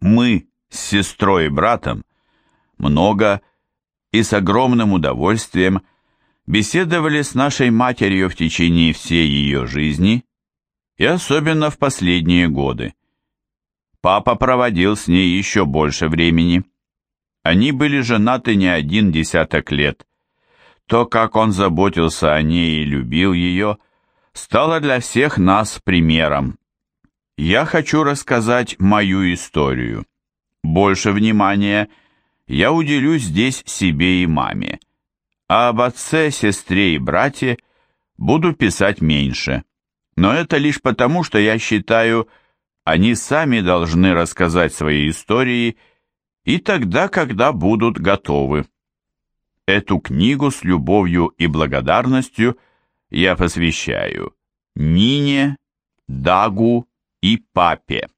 Мы с сестрой и братом много и с огромным удовольствием беседовали с нашей матерью в течение всей ее жизни и особенно в последние годы. Папа проводил с ней еще больше времени. Они были женаты не один десяток лет. То, как он заботился о ней и любил ее, стало для всех нас примером. Я хочу рассказать мою историю. Больше внимания я уделю здесь себе и маме, а об отце, сестре и брате буду писать меньше. Но это лишь потому, что я считаю, они сами должны рассказать свои истории и тогда, когда будут готовы. Эту книгу с любовью и благодарностью я посвящаю Нине, Дагу и папе.